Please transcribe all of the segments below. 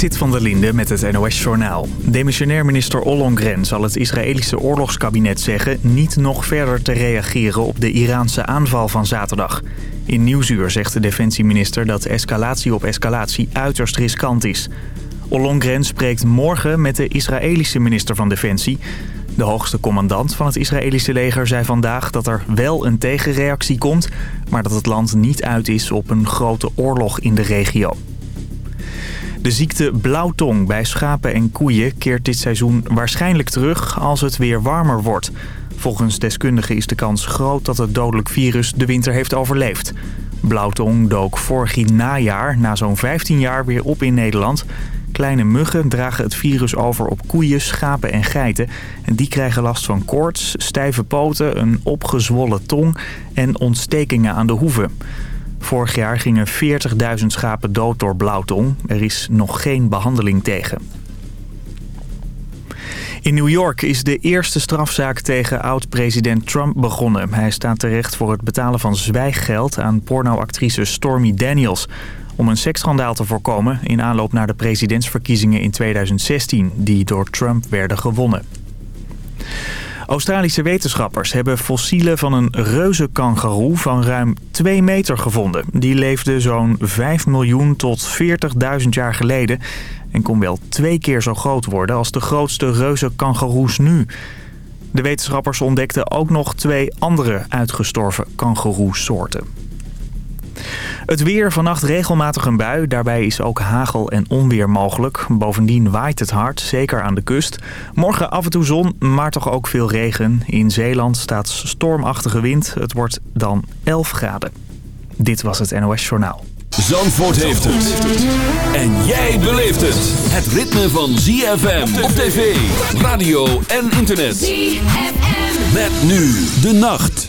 Zit van der Linde met het NOS-journaal. Demissionair minister Ollongren zal het Israëlische oorlogskabinet zeggen... niet nog verder te reageren op de Iraanse aanval van zaterdag. In Nieuwsuur zegt de defensieminister dat escalatie op escalatie uiterst riskant is. Ollongren spreekt morgen met de Israëlische minister van Defensie. De hoogste commandant van het Israëlische leger zei vandaag dat er wel een tegenreactie komt... maar dat het land niet uit is op een grote oorlog in de regio. De ziekte blauwtong bij schapen en koeien keert dit seizoen waarschijnlijk terug als het weer warmer wordt. Volgens deskundigen is de kans groot dat het dodelijk virus de winter heeft overleefd. Blauwtong dook vorig najaar na zo'n 15 jaar weer op in Nederland. Kleine muggen dragen het virus over op koeien, schapen en geiten. En die krijgen last van koorts, stijve poten, een opgezwollen tong en ontstekingen aan de hoeven. Vorig jaar gingen 40.000 schapen dood door blauwtong. Er is nog geen behandeling tegen. In New York is de eerste strafzaak tegen oud-president Trump begonnen. Hij staat terecht voor het betalen van zwijggeld aan pornoactrice Stormy Daniels... om een seksschandaal te voorkomen in aanloop naar de presidentsverkiezingen in 2016... die door Trump werden gewonnen. Australische wetenschappers hebben fossielen van een reuzenkangaroe van ruim 2 meter gevonden. Die leefde zo'n 5 miljoen tot 40.000 jaar geleden en kon wel twee keer zo groot worden als de grootste reuzenkangaroes nu. De wetenschappers ontdekten ook nog twee andere uitgestorven kangoeroesoorten. Het weer, vannacht regelmatig een bui. Daarbij is ook hagel en onweer mogelijk. Bovendien waait het hard, zeker aan de kust. Morgen af en toe zon, maar toch ook veel regen. In Zeeland staat stormachtige wind. Het wordt dan 11 graden. Dit was het NOS Journaal. Zandvoort heeft het. En jij beleeft het. Het ritme van ZFM op tv, radio en internet. ZFM. Met nu de nacht.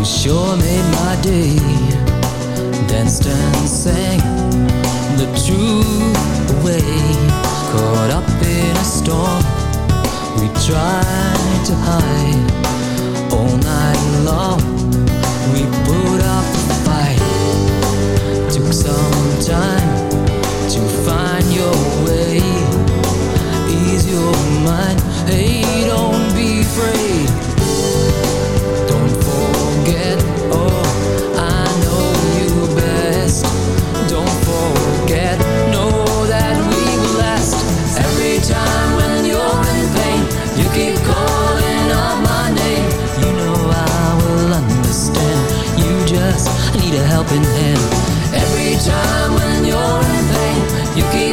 You sure made my day. Danced and sang the true way. Caught up in a storm. We tried to hide all night long. You keep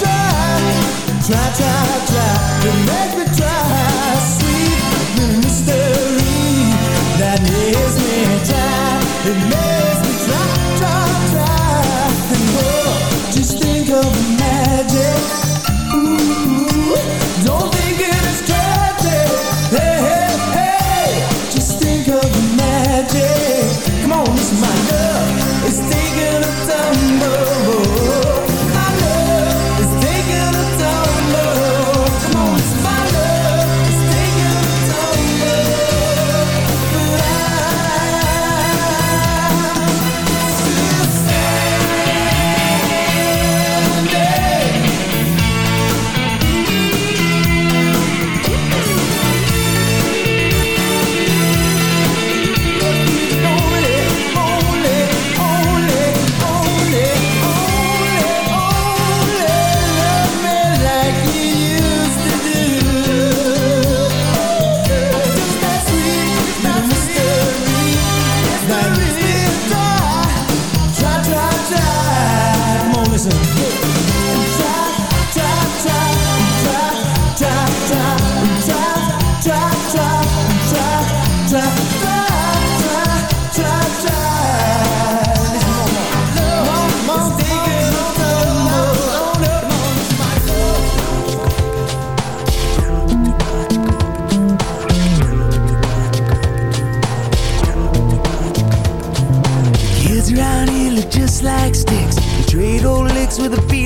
try, try, try, try to make me try.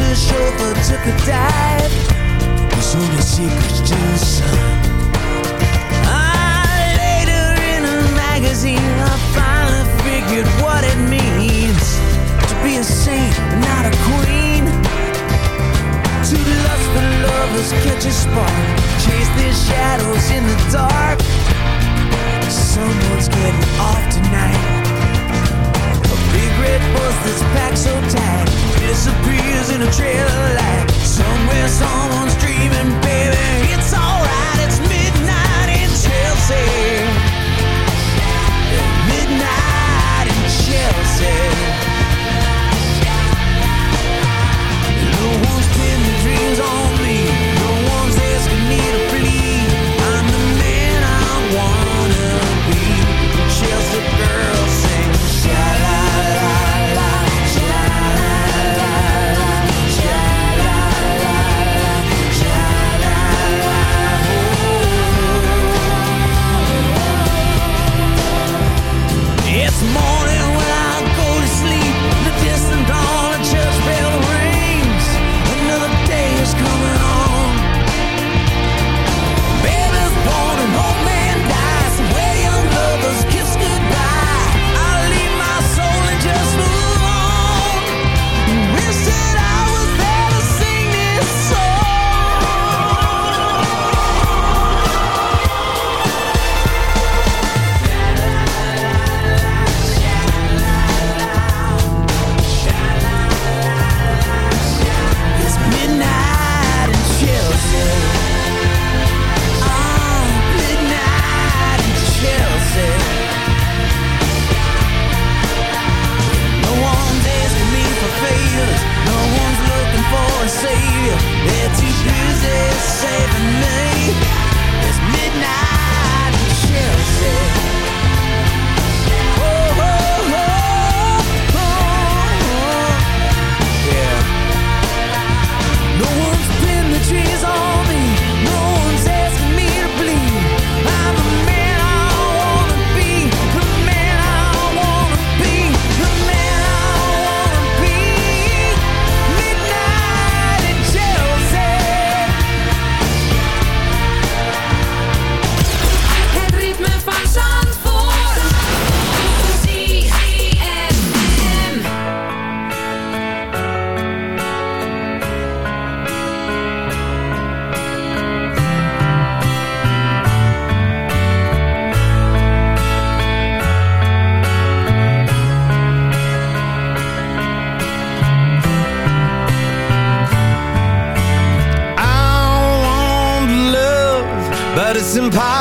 the chauffeur took a dive. There's only secrets to the sun. Ah, later in a magazine, I finally figured what it means to be a saint, not a queen. To Two lustful lovers catch a spark, chase their shadows in the dark. Someone's getting off tonight. Red bus that's packed so tight disappears in a trail of light. Somewhere someone's dreaming, baby. It's alright, it's midnight in Chelsea. Midnight in Chelsea. No one's pinned dreams on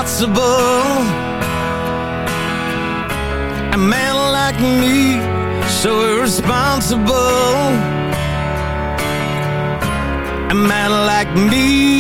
responsible A man like me So irresponsible. A man like me.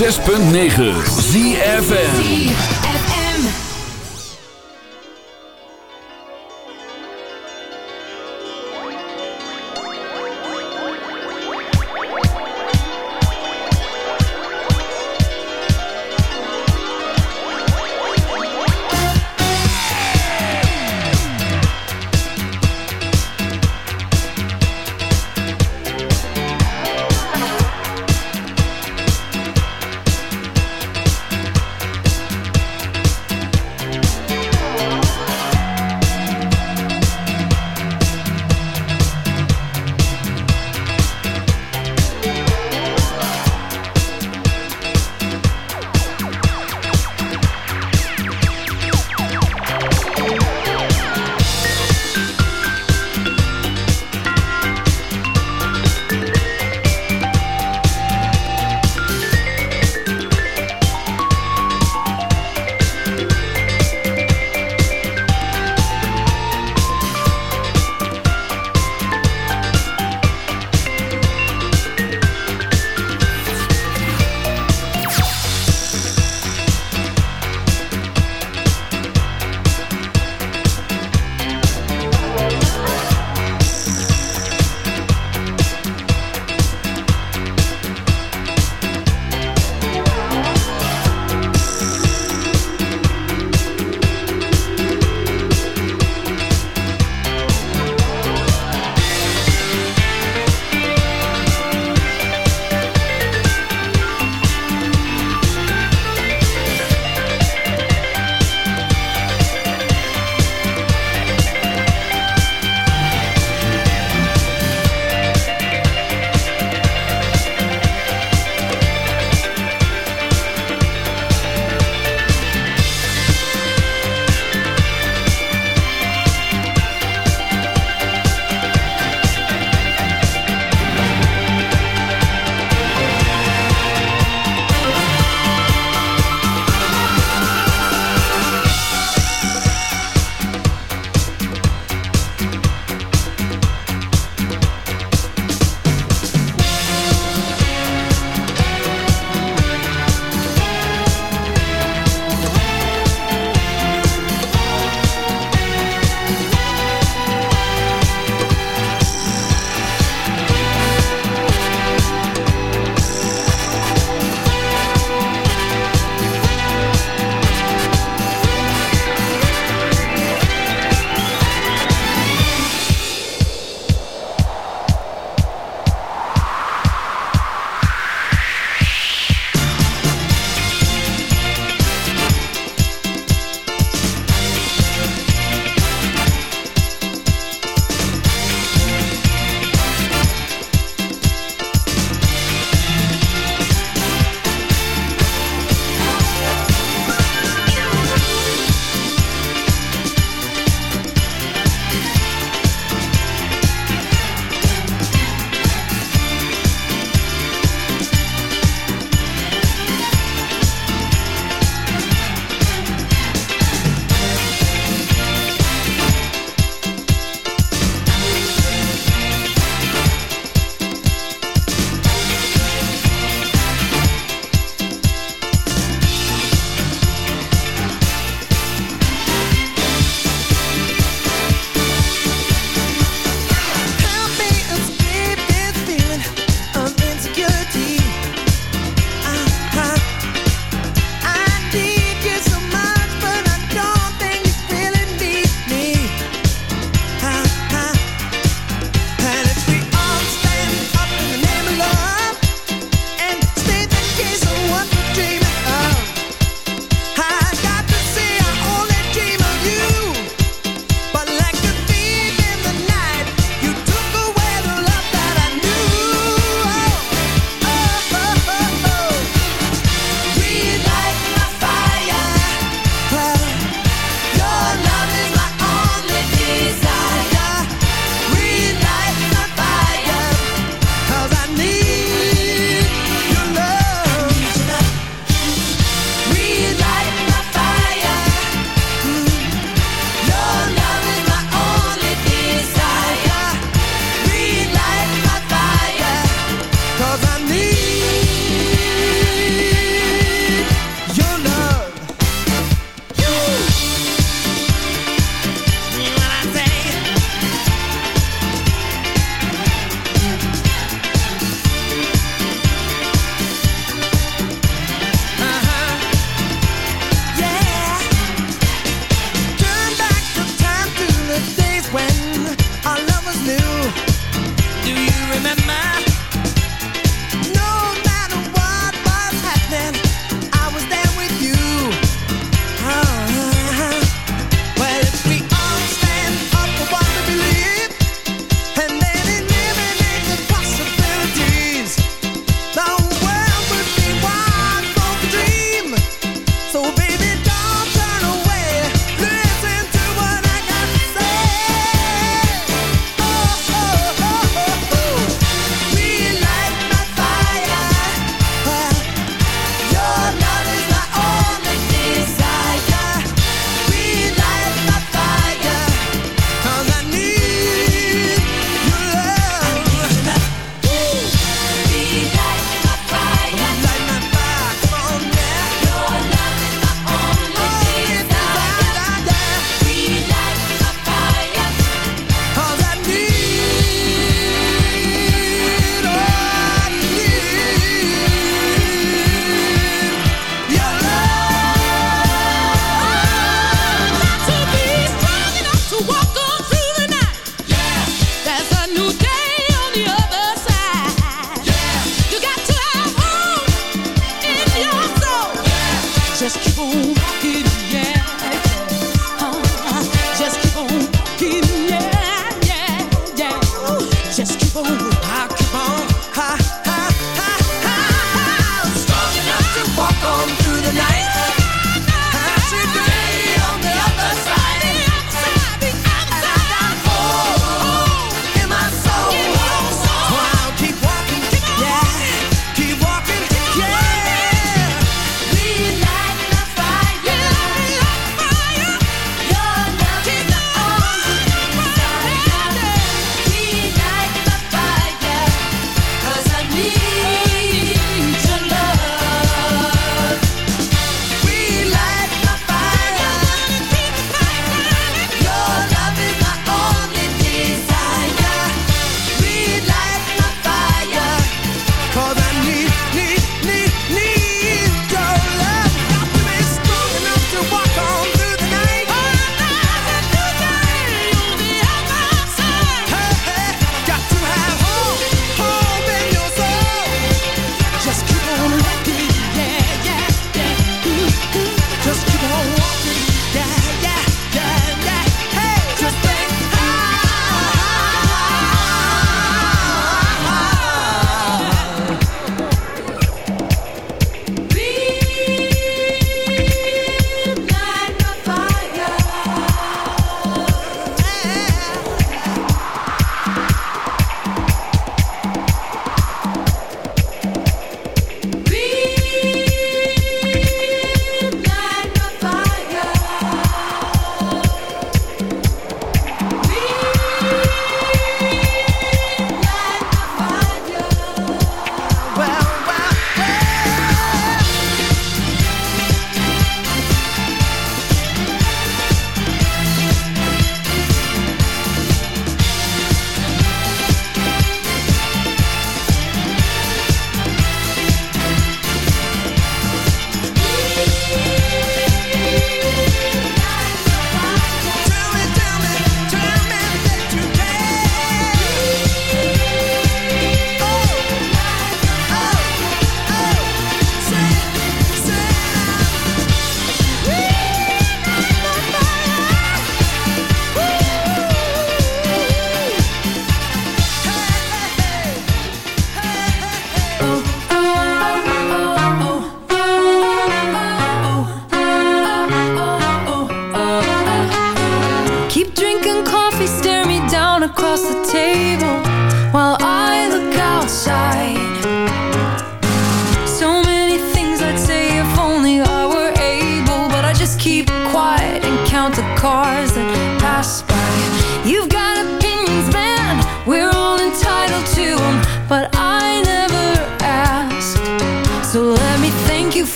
106.9 ZFN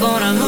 gonna move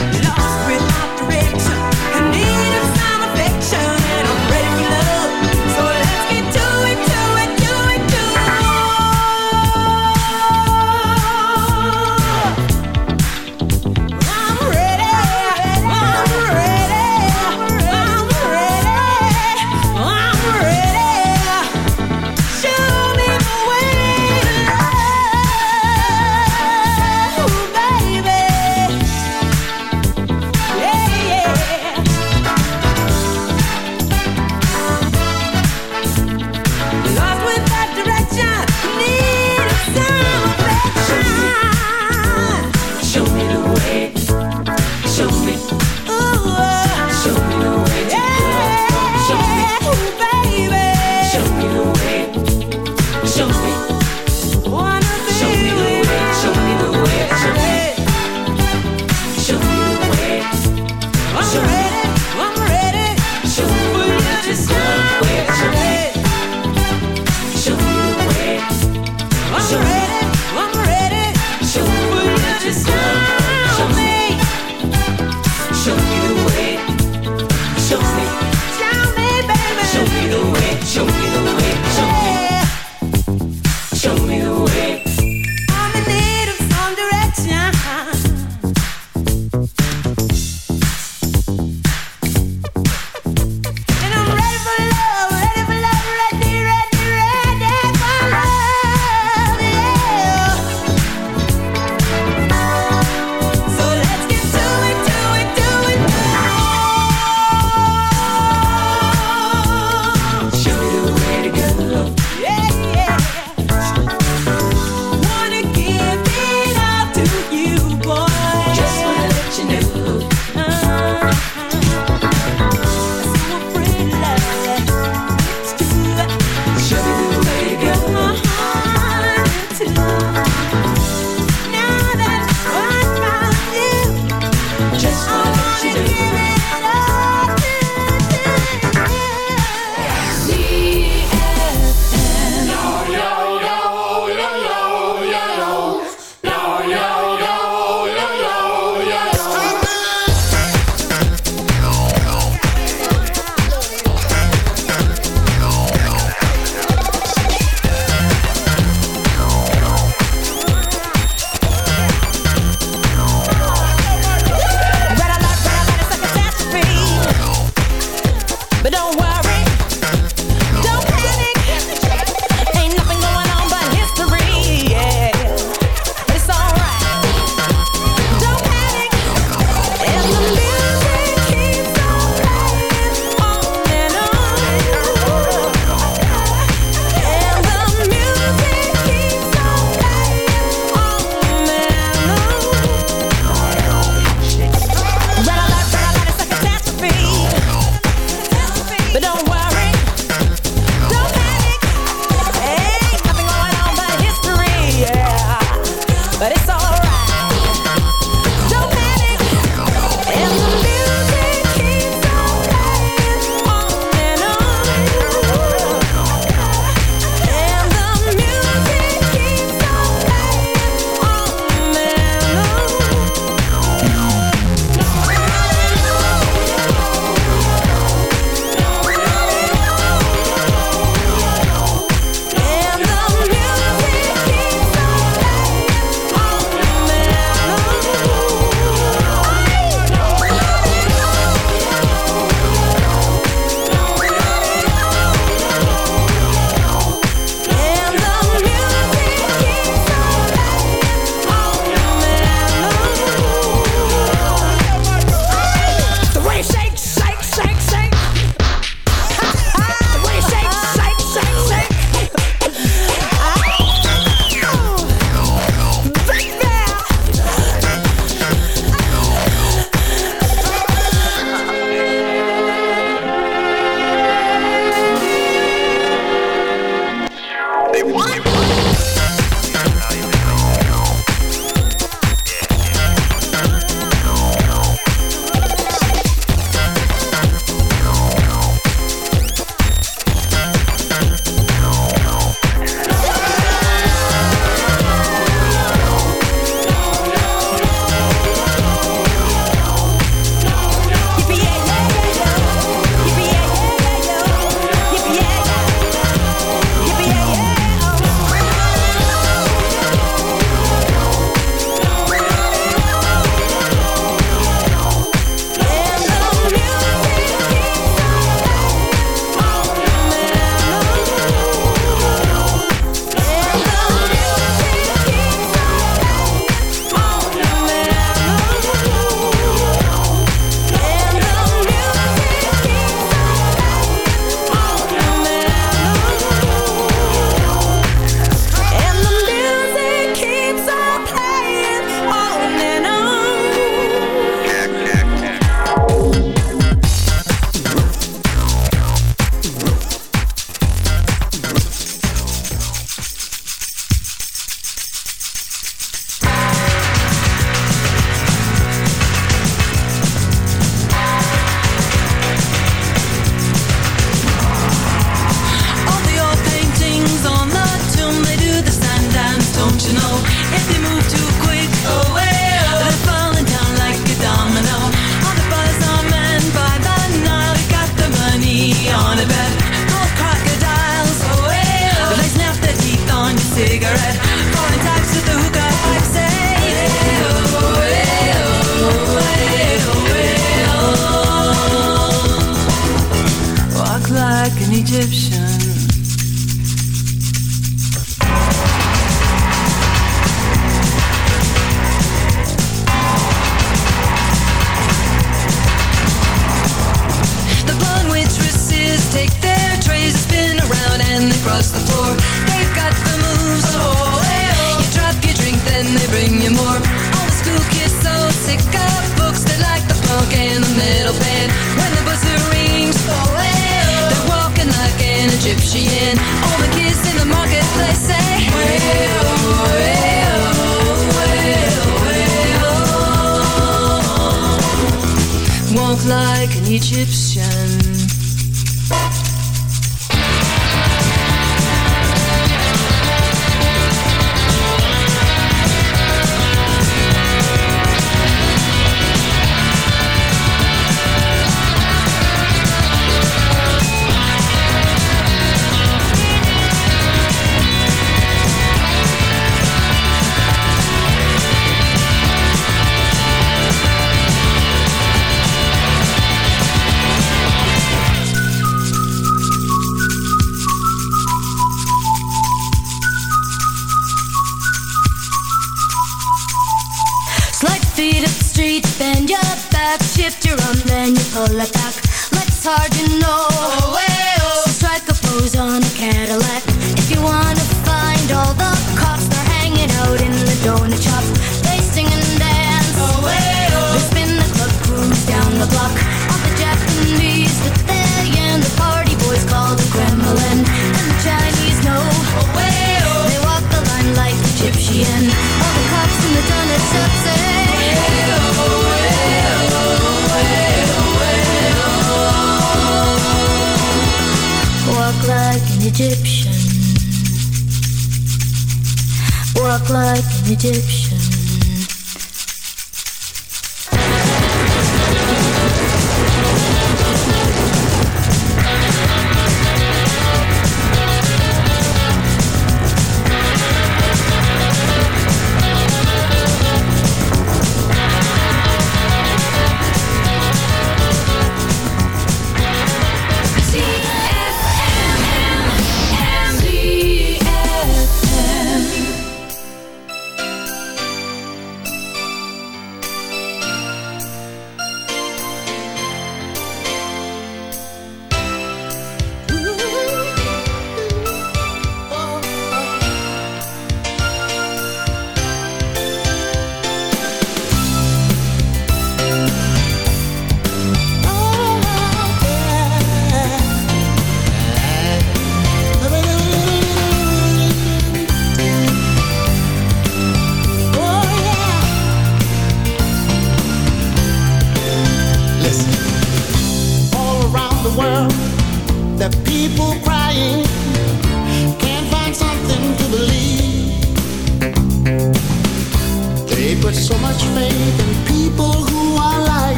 like an Egyptian.